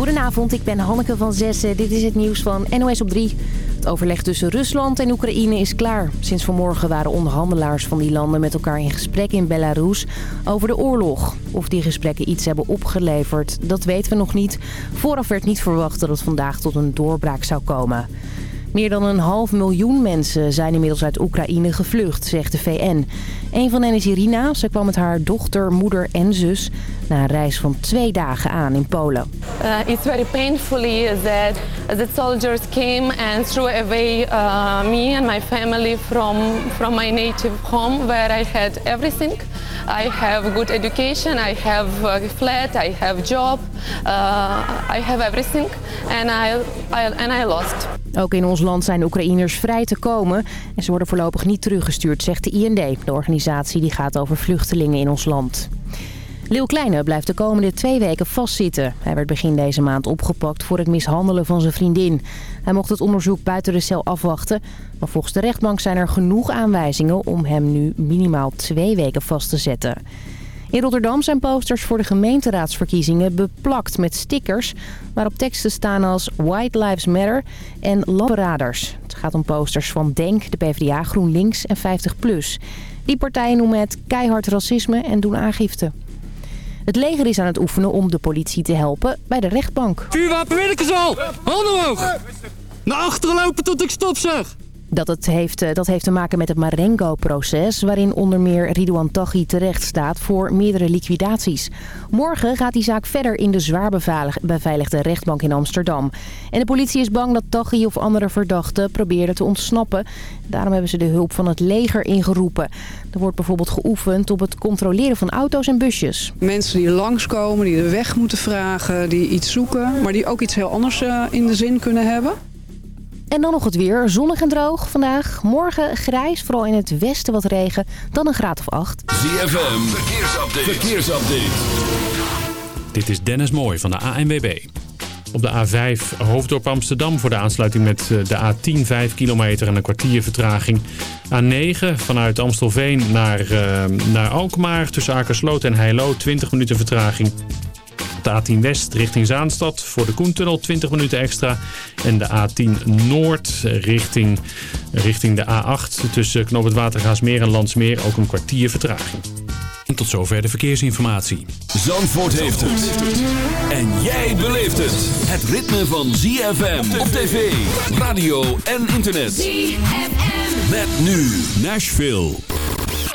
Goedenavond, ik ben Hanneke van Zessen. Dit is het nieuws van NOS op 3. Het overleg tussen Rusland en Oekraïne is klaar. Sinds vanmorgen waren onderhandelaars van die landen met elkaar in gesprek in Belarus over de oorlog. Of die gesprekken iets hebben opgeleverd, dat weten we nog niet. Vooraf werd niet verwacht dat het vandaag tot een doorbraak zou komen. Meer dan een half miljoen mensen zijn inmiddels uit Oekraïne gevlucht, zegt de VN. Een van hen is Irina. Ze kwam met haar dochter, moeder en zus na een reis van twee dagen aan in Polen. Uh, it's very painfully that the soldiers came and threw away uh, me and my family from, from my native home where I had everything. I have good education, I have a flat, I have job, uh, I have everything and I, I, and I lost. Ook in ons land zijn Oekraïners vrij te komen en ze worden voorlopig niet teruggestuurd, zegt de IND, de organisatie die gaat over vluchtelingen in ons land. Leeuw Kleine blijft de komende twee weken vastzitten. Hij werd begin deze maand opgepakt voor het mishandelen van zijn vriendin. Hij mocht het onderzoek buiten de cel afwachten. Maar volgens de rechtbank zijn er genoeg aanwijzingen om hem nu minimaal twee weken vast te zetten. In Rotterdam zijn posters voor de gemeenteraadsverkiezingen beplakt met stickers... waarop teksten staan als White Lives Matter en Lamperaders. Het gaat om posters van DENK, de PvdA, GroenLinks en 50PLUS. Die partijen noemen het keihard racisme en doen aangifte. Het leger is aan het oefenen om de politie te helpen bij de rechtbank. Vuurwapen wil ik eens al! Handen omhoog! Naar achteren lopen tot ik stop zeg! Dat, het heeft, eh, dat heeft te maken met het Marengo-proces... waarin onder meer Ridouan Taghi terecht staat voor meerdere liquidaties. Morgen gaat die zaak verder in de zwaar beveiligde rechtbank in Amsterdam. En de politie is bang dat Taghi of andere verdachten probeerden te ontsnappen. Daarom hebben ze de hulp van het leger ingeroepen. Er wordt bijvoorbeeld geoefend op het controleren van auto's en busjes. Mensen die langskomen, die de weg moeten vragen, die iets zoeken... maar die ook iets heel anders eh, in de zin kunnen hebben... En dan nog het weer. Zonnig en droog vandaag. Morgen grijs, vooral in het westen wat regen. Dan een graad of acht. ZFM, verkeersupdate. verkeersupdate. Dit is Dennis Mooij van de ANWB. Op de A5 Hoofddorp Amsterdam voor de aansluiting met eh, de A10 5 kilometer en een kwartier vertraging. A9 vanuit Amstelveen naar, uh, naar Alkmaar tussen Akersloot en Heilo 20 minuten vertraging. De A10 West richting Zaanstad voor de Koentunnel 20 minuten extra. En de A10 Noord richting, richting de A8 tussen Knoop het Watergaasmeer en Landsmeer ook een kwartier vertraging. En tot zover de verkeersinformatie. Zandvoort heeft het. En jij beleeft het. Het ritme van ZFM op tv, radio en internet. ZFM. Met nu Nashville.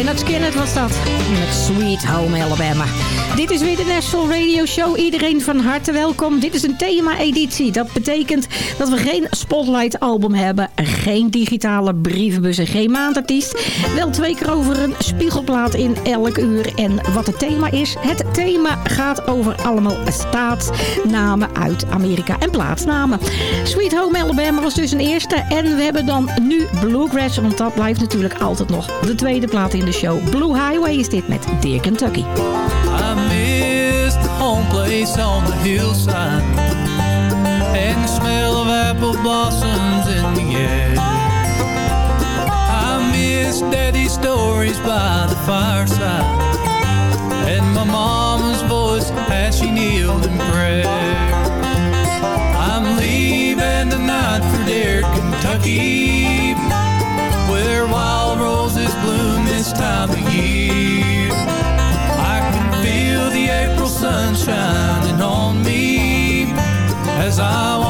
Leonard Skinner was dat. Met Sweet Home Alabama. Dit is weer de National Radio Show. Iedereen van harte welkom. Dit is een thema-editie. Dat betekent dat we geen Spotlight album hebben. Geen digitale brievenbus en geen maandartiest. Wel twee keer over een spiegelplaat in elk uur. En wat het thema is? Het thema gaat over allemaal staatsnamen uit Amerika en plaatsnamen. Sweet Home Alabama was dus een eerste. En we hebben dan nu Bluegrass. Want dat blijft natuurlijk altijd nog de tweede plaat in de show. Blue Highway is dit met Dear Kentucky. Place on the hillside And the smell of apple blossoms in the air I miss daddy's stories by the fireside. And my mama's voice as she kneeled in prayer. I'm leaving tonight for dear Kentucky Where wild roses bloom this time of year shining on me As I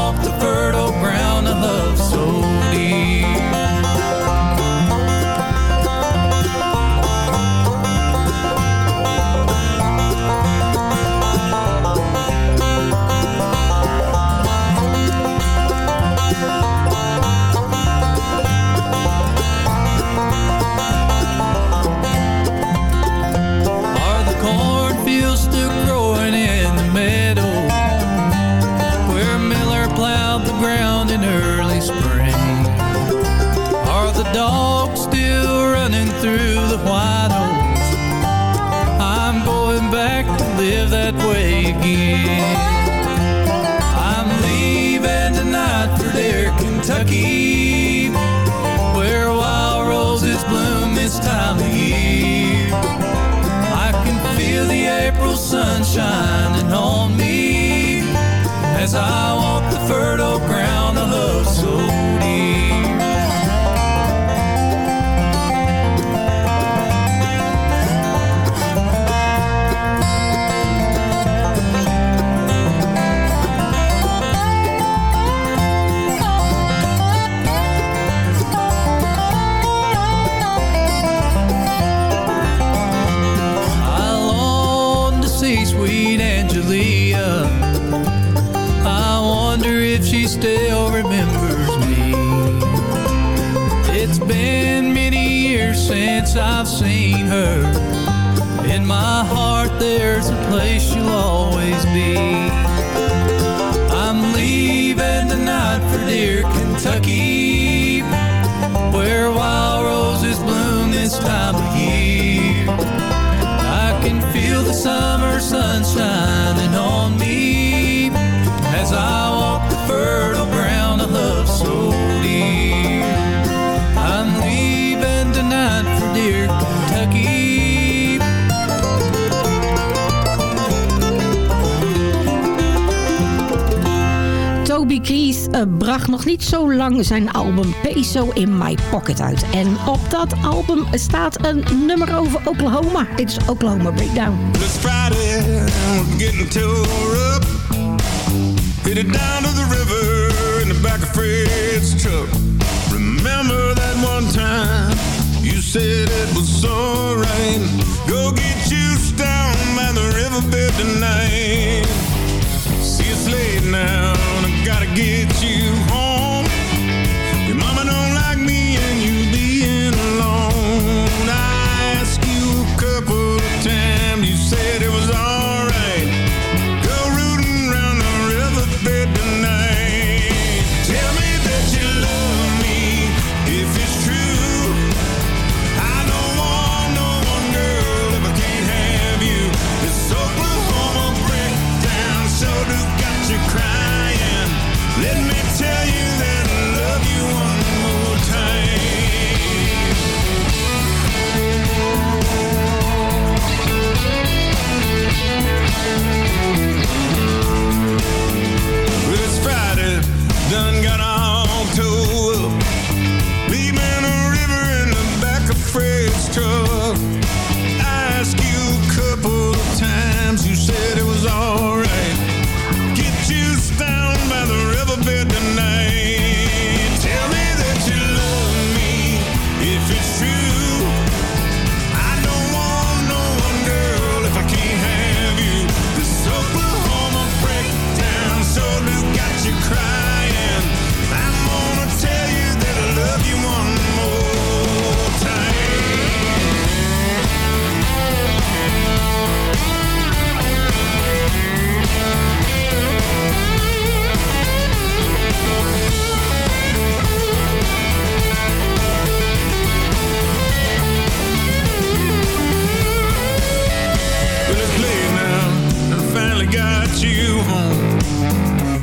my heart, there's a place you'll always be. Eh, bracht nog niet zo lang zijn album Peso in My Pocket uit. En op dat album staat een nummer over Oklahoma. Dit is Oklahoma Breakdown. It's Friday, getting tore up. Headed down to the river in the back of Fred's truck. Remember that one time you said it was alright. Go get you down by the riverbed tonight. It's late now, I gotta get you home.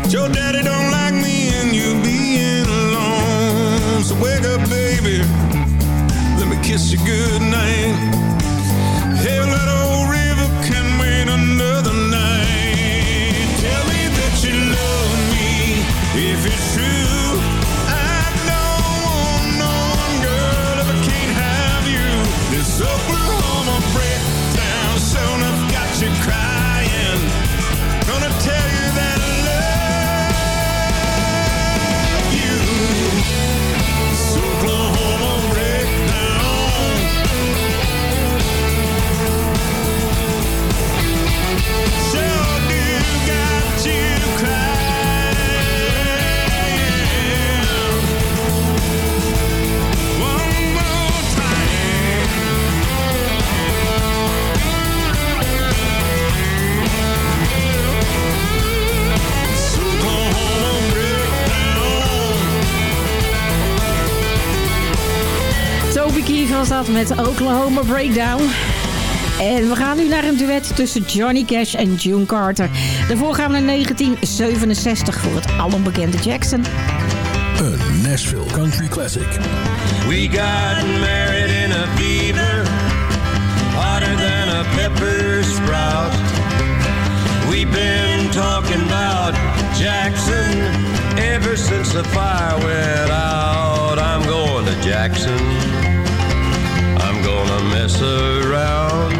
Your daddy don't like me and you being alone. So wake up, baby. Let me kiss you good Keith was dat met Oklahoma Breakdown. En we gaan nu naar een duet tussen Johnny Cash en June Carter. Daarvoor gaan we naar 1967 voor het alombekende Jackson. Een Nashville Country Classic. We got married in a fever, hotter than a pepper sprout. We've been talking about Jackson ever since the fire went out. I'm going to Jackson. Mess around.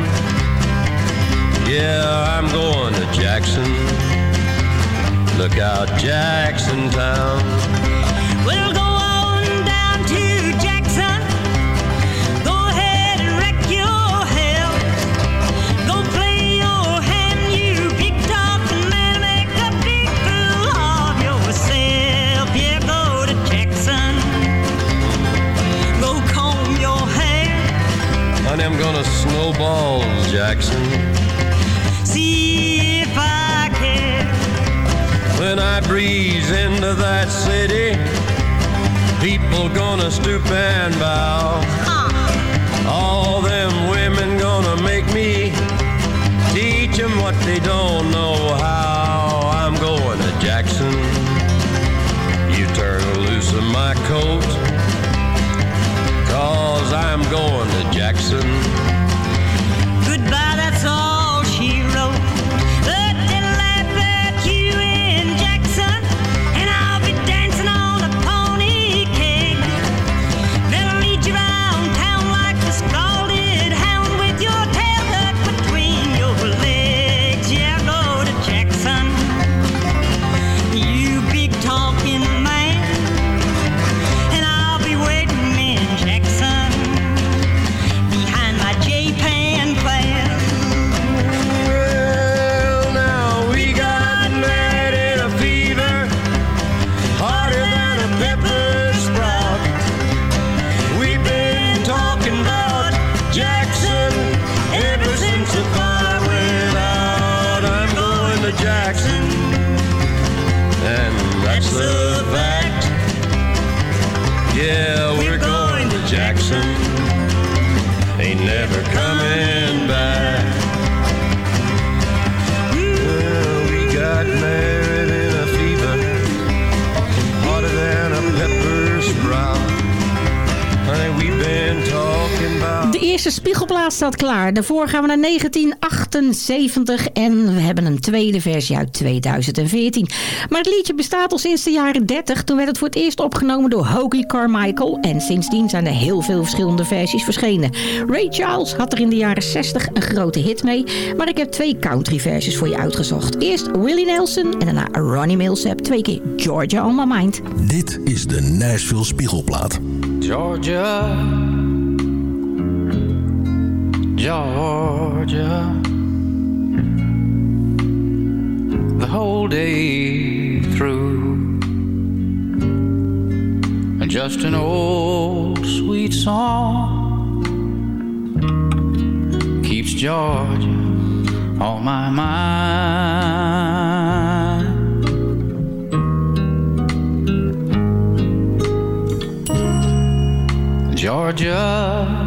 Yeah, I'm going to Jackson. Look out, Jackson Town. We'll go eerste spiegelplaat staat klaar. Daarvoor gaan we naar 1978 en we hebben een tweede versie uit 2014. Maar het liedje bestaat al sinds de jaren 30. Toen werd het voor het eerst opgenomen door Hoagie Carmichael. En sindsdien zijn er heel veel verschillende versies verschenen. Ray Charles had er in de jaren 60 een grote hit mee. Maar ik heb twee country versies voor je uitgezocht. Eerst Willie Nelson en daarna Ronnie Millsap. Twee keer Georgia on my mind. Dit is de Nashville Spiegelplaat. Georgia, Georgia, the whole day through. And just an old sweet song keeps Georgia on my mind. Georgia,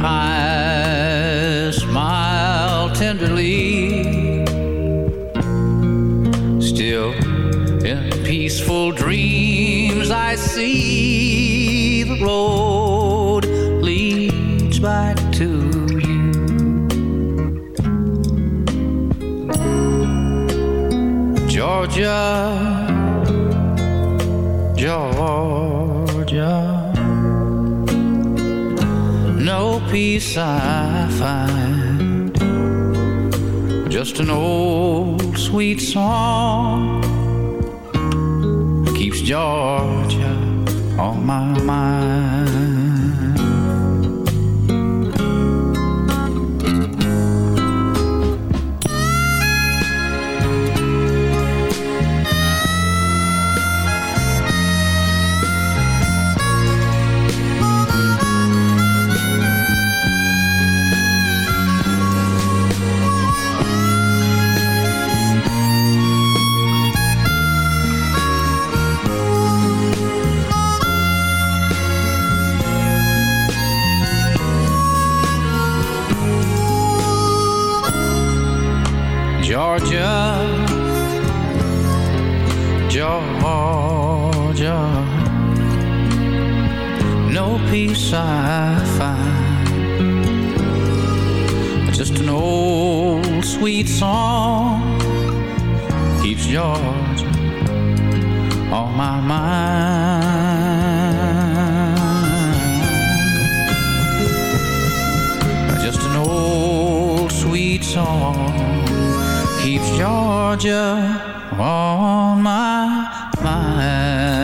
Eyes smile tenderly. Still in peaceful dreams, I see the road leads back to you. Georgia, Georgia, no peace I find, just an old sweet song keeps Georgia on my mind. I find, just an old sweet song keeps Georgia on my mind. Just an old sweet song keeps Georgia on my mind.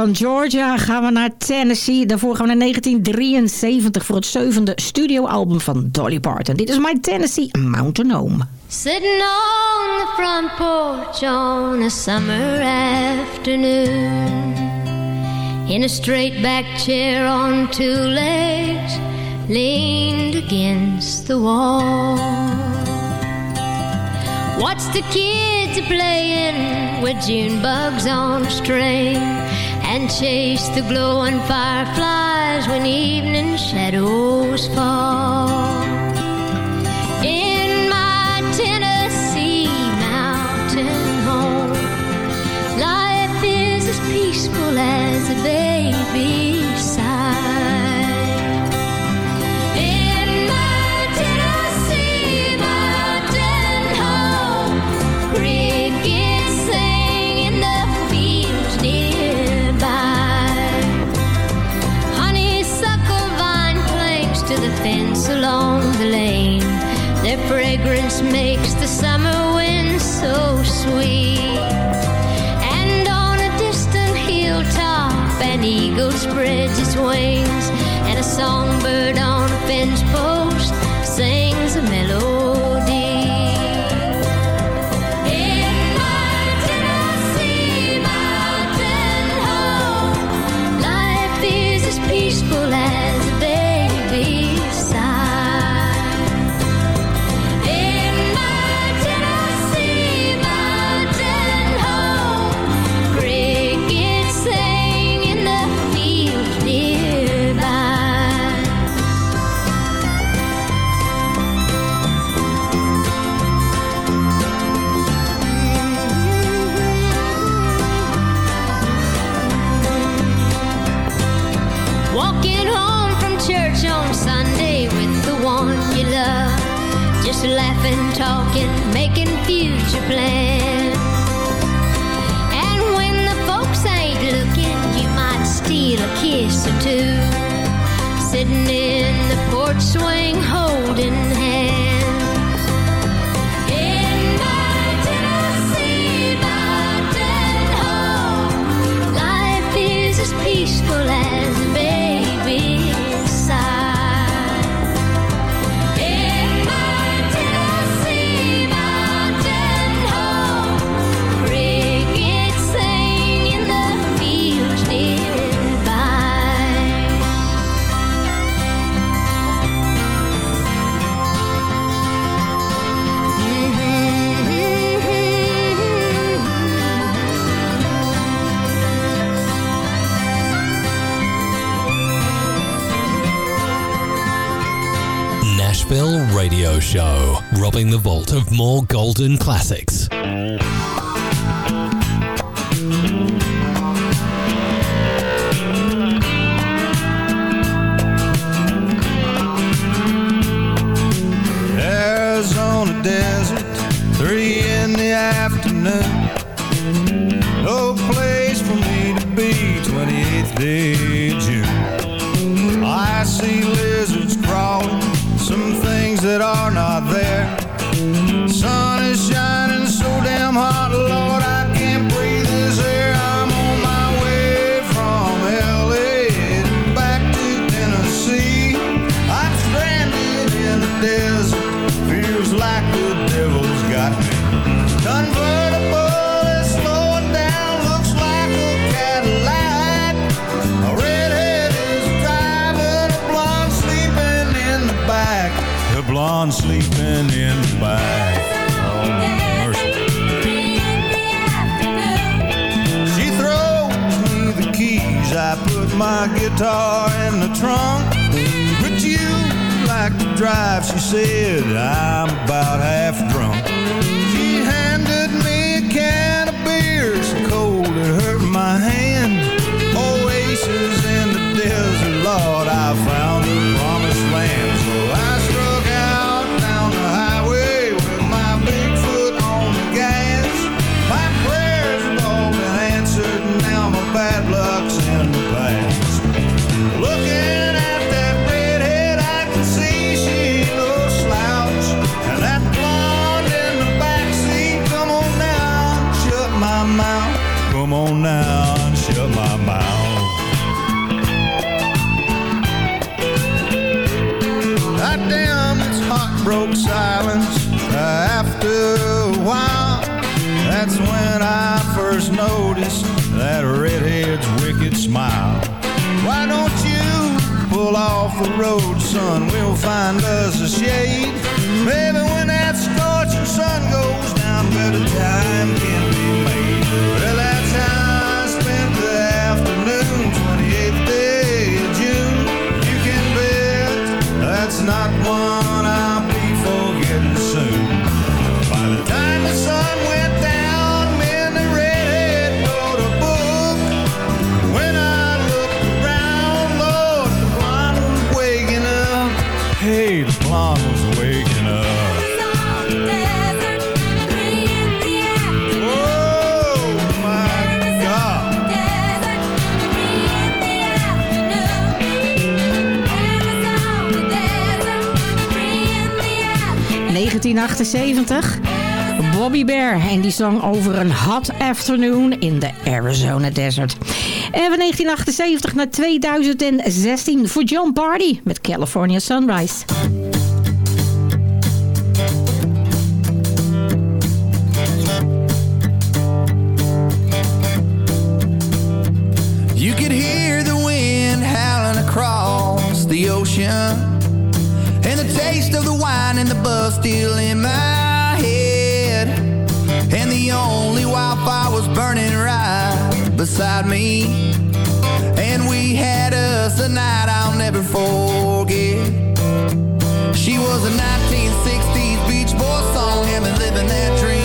Van Georgia gaan we naar Tennessee. Daarvoor gaan we naar 1973 voor het zevende studioalbum van Dolly Parton. Dit is My Tennessee Mountain Home. Sitting on the front porch on a summer afternoon In a straight back chair on two legs Leaned against the wall Watch the kids playing with June bugs on a string And chase the glowing fireflies when evening shadows fall fragrance makes the summer wind so sweet. And on a distant hilltop, an eagle spreads its wings, and a songbird on a fence post sings a melody. Laughing, talking, making future plans. And when the folks ain't looking, you might steal a kiss or two. Sitting in the porch swing, holding Show, robbing the vault of more golden classics. Arizona desert, three in the afternoon. No place for me to be, 28th day of June. I see my guitar in the trunk. But you like to drive, she said. I'm about half drunk. remember 1978. Bobby Bear en die zong over een hot afternoon in de Arizona desert. En van 1978 naar 2016 voor John Party met California Sunrise. wine and the buzz still in my head. And the only wildfire was burning right beside me. And we had us a night I'll never forget. She was a 1960s Beach Boy song, and been living that dream.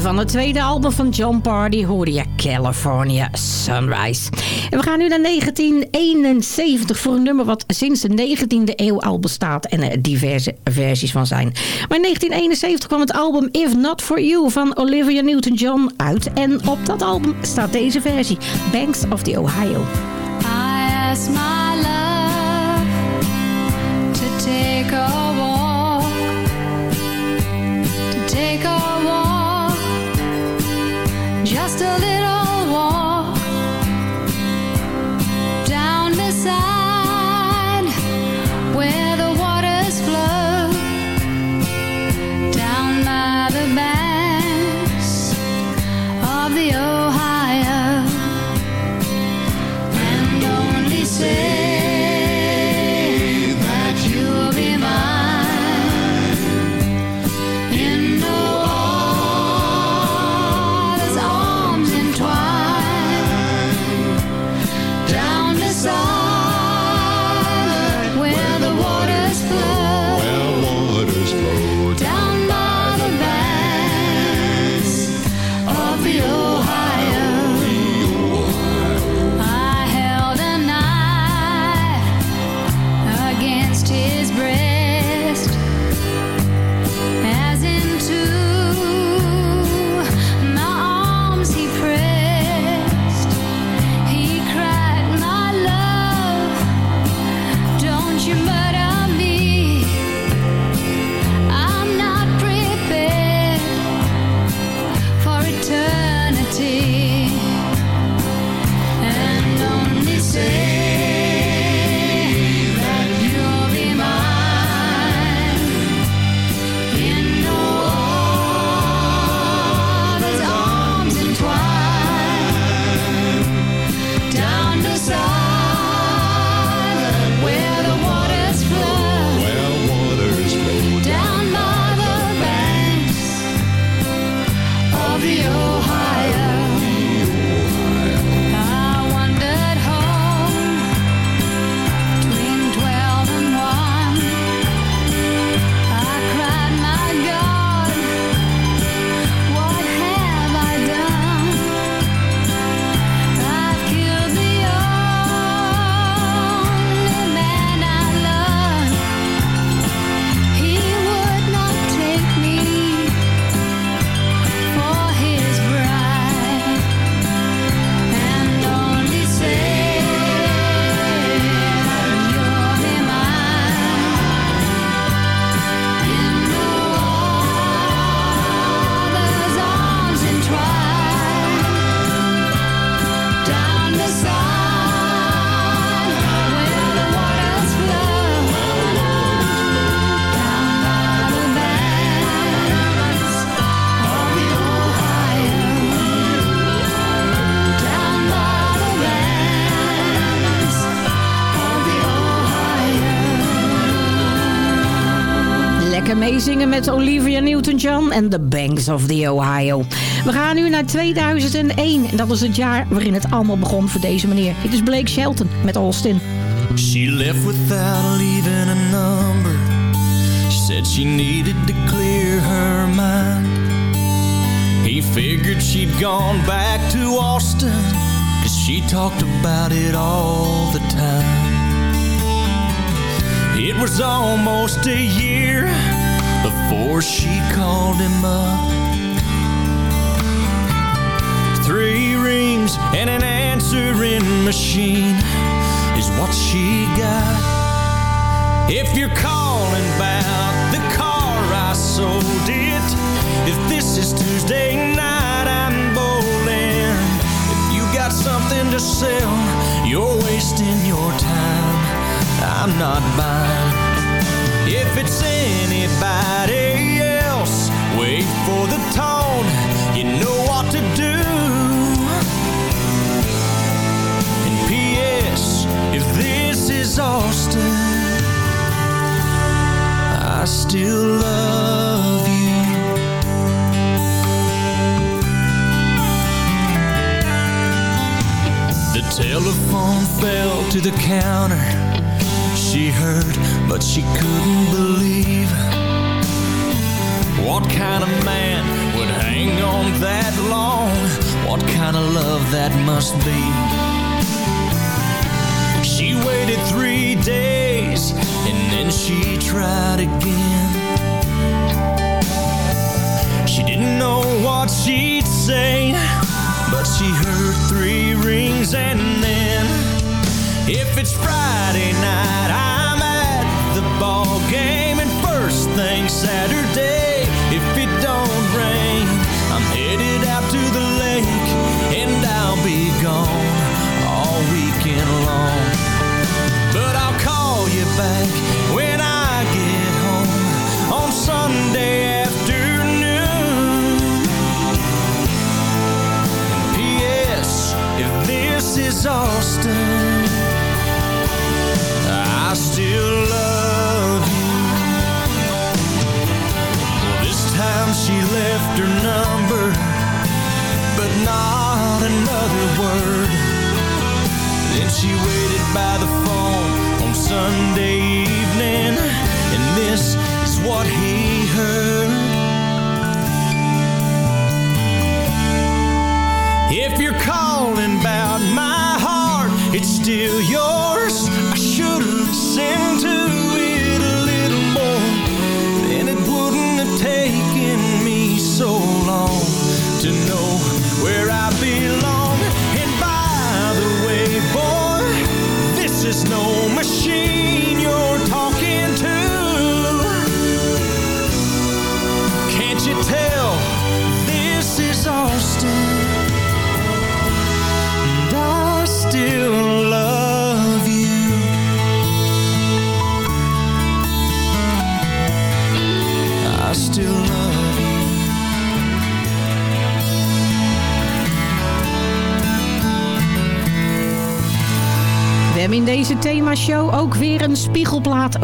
Van het tweede album van John Party hoorde je California Sunrise. En we gaan nu naar 1971 voor een nummer wat sinds de 19e eeuw al bestaat en er diverse versies van zijn. Maar in 1971 kwam het album If Not For You van Olivia Newton-John uit. En op dat album staat deze versie, Banks of the Ohio. I asked my love to take a walk, to take a see. Met Olivia Newton-John en The Banks of the Ohio. We gaan nu naar 2001 en dat is het jaar waarin het allemaal begon voor deze meneer. Dit is Blake Shelton met Austin. She left without leaving a number. She said she needed to clear her mind. He figured she'd gone back to Austin, cause she talked about it all the time. It was almost a year before she called him up. Three rings and an answering machine is what she got. If you're calling about the car I sold it, if this is Tuesday night I'm bowling. If you got something to sell, you're wasting your time. I'm not buying. If it's anybody else, wait for the tone. You know what to do. And P.S. If this is Austin, I still love you. The telephone fell to the counter. She heard, but she couldn't believe. What kind of man would hang on that long? What kind of love that must be? She waited three days and then she tried again. She didn't know what she'd say, but she heard three rings and then if it's Friday night, I'm at the ball game and first thing Saturday, if it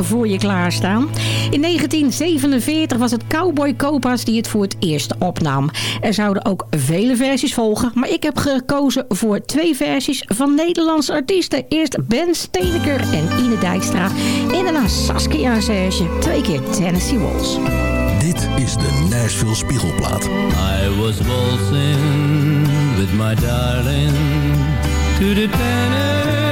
voor je klaarstaan. In 1947 was het Cowboy Copas die het voor het eerst opnam. Er zouden ook vele versies volgen, maar ik heb gekozen voor twee versies van Nederlandse artiesten. Eerst Ben Steeneker en Ine Dijkstra en daarna Saskia Serge. Twee keer Tennessee Walls. Dit is de Nashville Spiegelplaat. I was waltzing with my darling to the Tennessee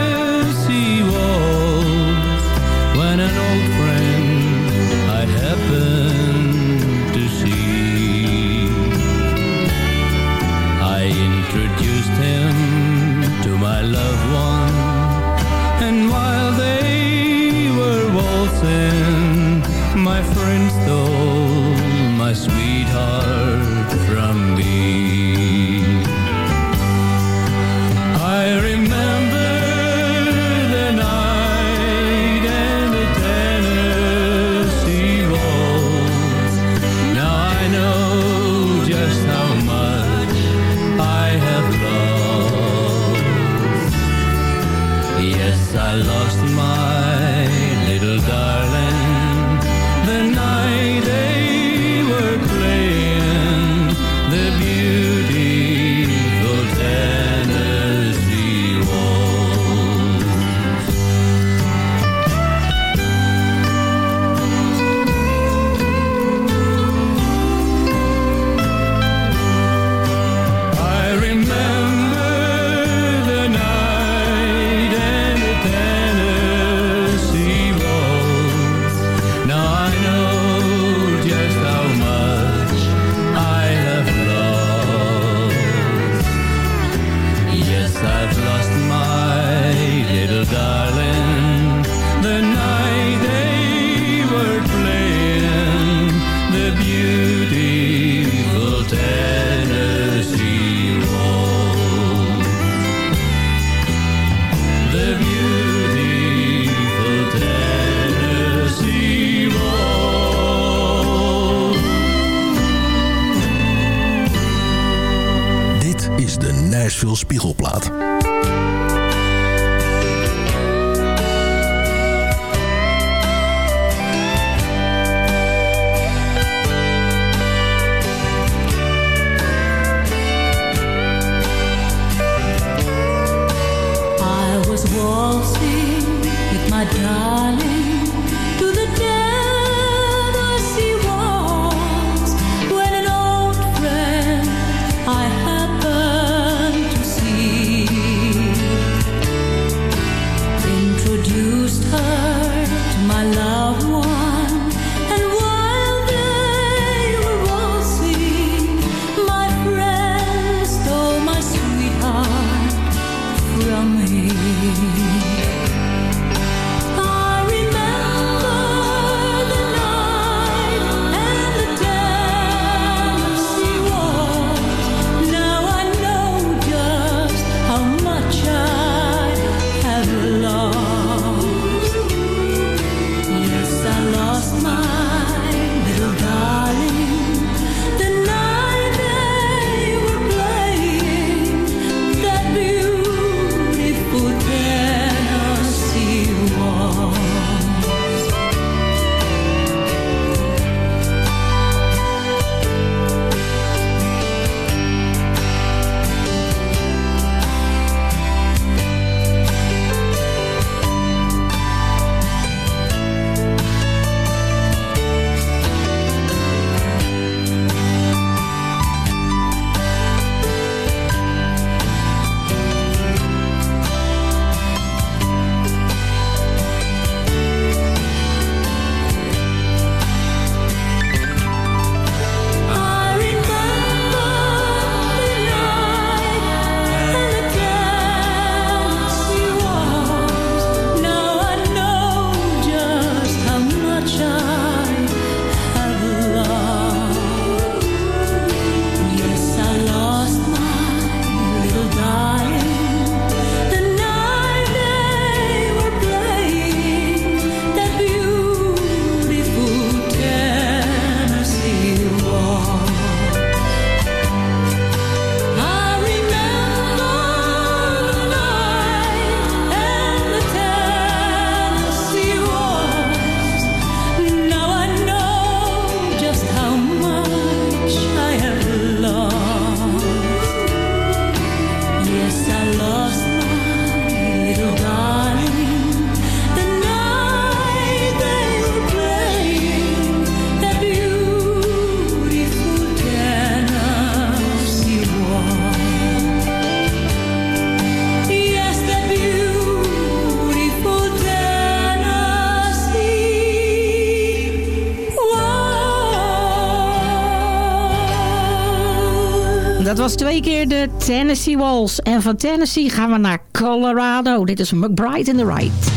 keer de Tennessee Walls. En van Tennessee gaan we naar Colorado. Dit is McBride in the Right.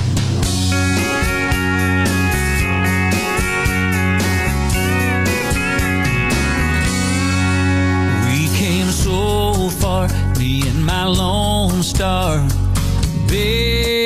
me and my lone star. Big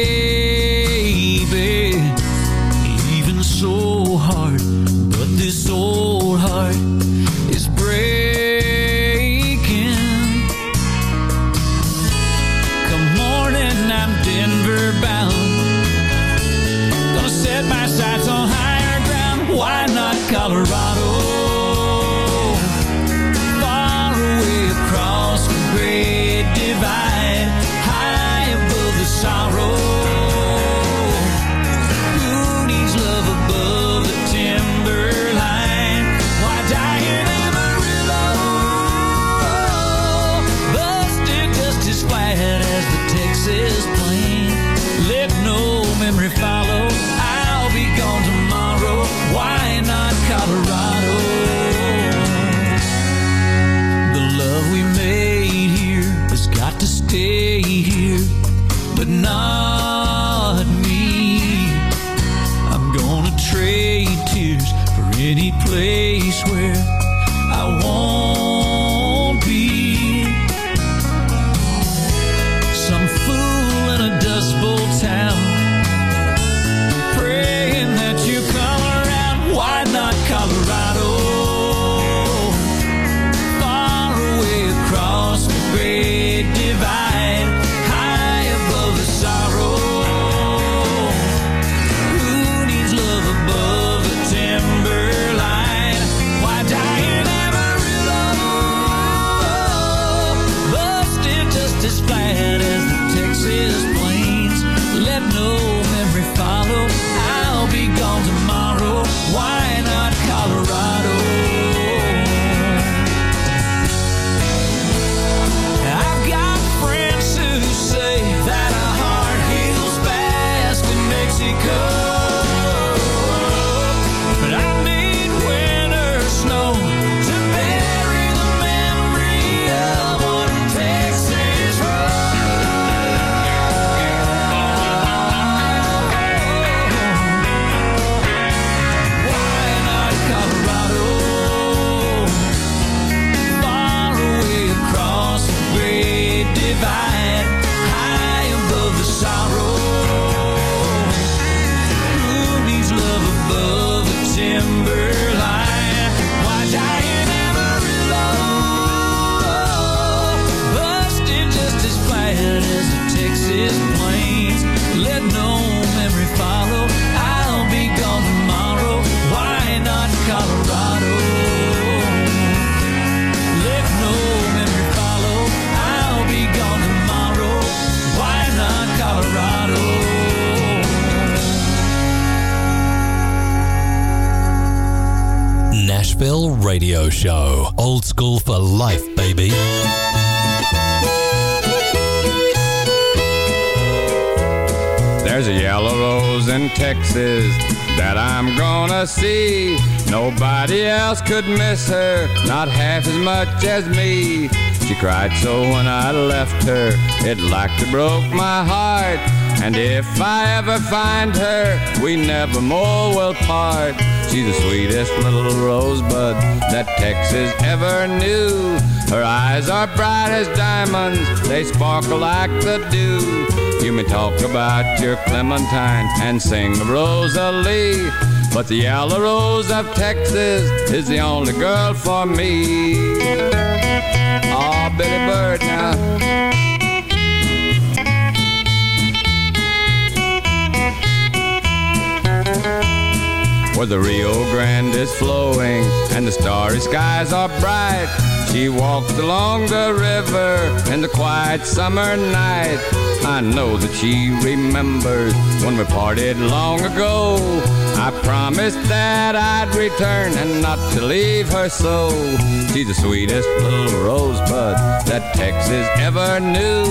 much as me. She cried so when I left her, it like to broke my heart. And if I ever find her, we never more will part. She's the sweetest little rosebud that Texas ever knew. Her eyes are bright as diamonds, they sparkle like the dew. You may talk about your Clementine and sing Rosalie, but the yellow rose of Texas is the only girl for me. Oh, Billy Bird now. where the Rio Grande is flowing and the starry skies are bright. She walks along the river in the quiet summer night. I know that she remembers when we parted long ago. I promised that I'd return and not to leave her so. She's the sweetest little rosebud that Texas ever knew.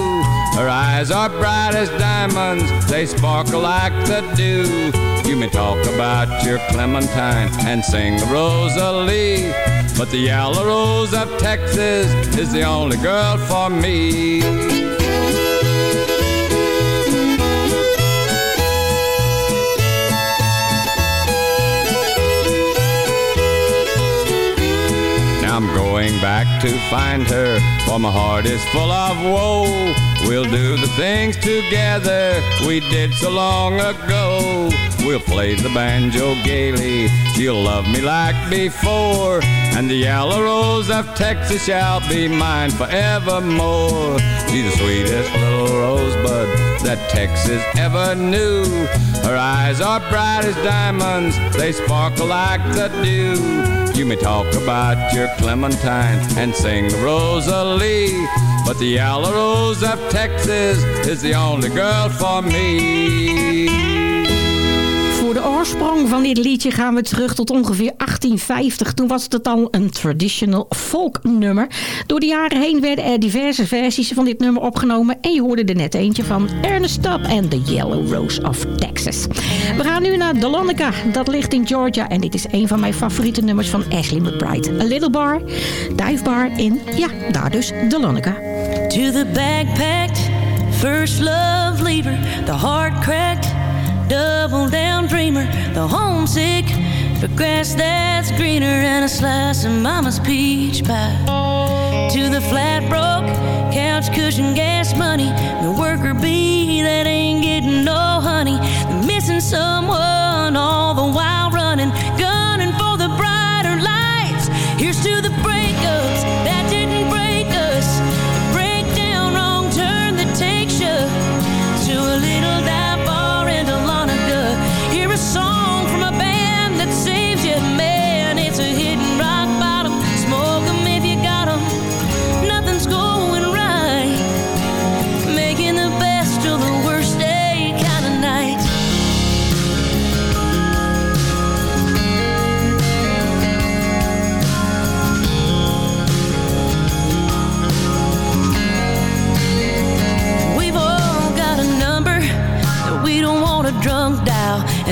Her eyes are bright as diamonds, they sparkle like the dew. You may talk about your Clementine and sing Rosalie, but the yellow rose of Texas is the only girl for me. I'm going back to find her, for my heart is full of woe. We'll do the things together we did so long ago. We'll play the banjo gaily, she'll love me like before. And the yellow rose of Texas shall be mine forevermore. She's the sweetest little rosebud that Texas ever knew. Her eyes are bright as diamonds, they sparkle like the dew. You may talk about your Clementine and sing Rosalie, but the yellow rose of Texas is the only girl for me. Oorsprong van dit liedje gaan we terug tot ongeveer 1850. Toen was het al een traditional folk nummer. Door de jaren heen werden er diverse versies van dit nummer opgenomen. En je hoorde er net eentje van Ernest Tubb en The Yellow Rose of Texas. We gaan nu naar Dahlonega. Dat ligt in Georgia. En dit is een van mijn favoriete nummers van Ashley McBride. A Little Bar, Dive Bar in, ja, daar dus Dahlonega. To the backpacked, first love leaver, the hard cracked, double down dreamer, the homesick, for grass that's greener and a slice of mama's peach pie. To the flat broke, couch cushion gas money, the worker bee that ain't getting no honey, missing someone all the while running, gunning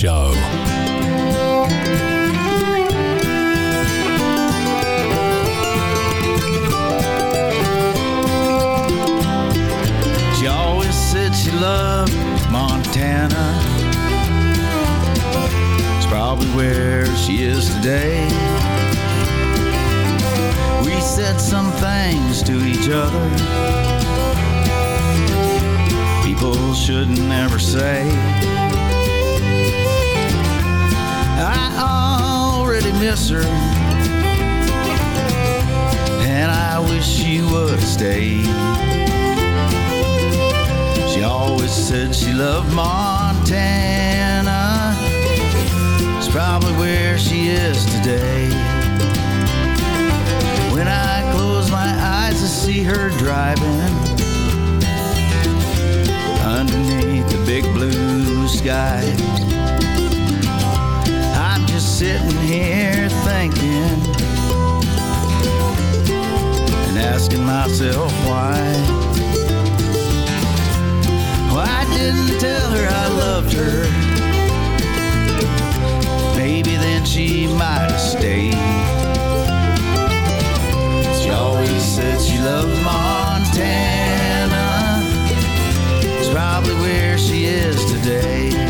Show. She always said she loved Montana. It's probably where she is today. We said some things to each other. People shouldn't never say. Already miss her. And I wish she would stay. She always said she loved Montana. It's probably where she is today. When I close my eyes, I see her driving underneath the big blue sky. Sitting here thinking and asking myself why. Why I didn't tell her I loved her. Maybe then she might have stayed. She always said she loved Montana. It's probably where she is today.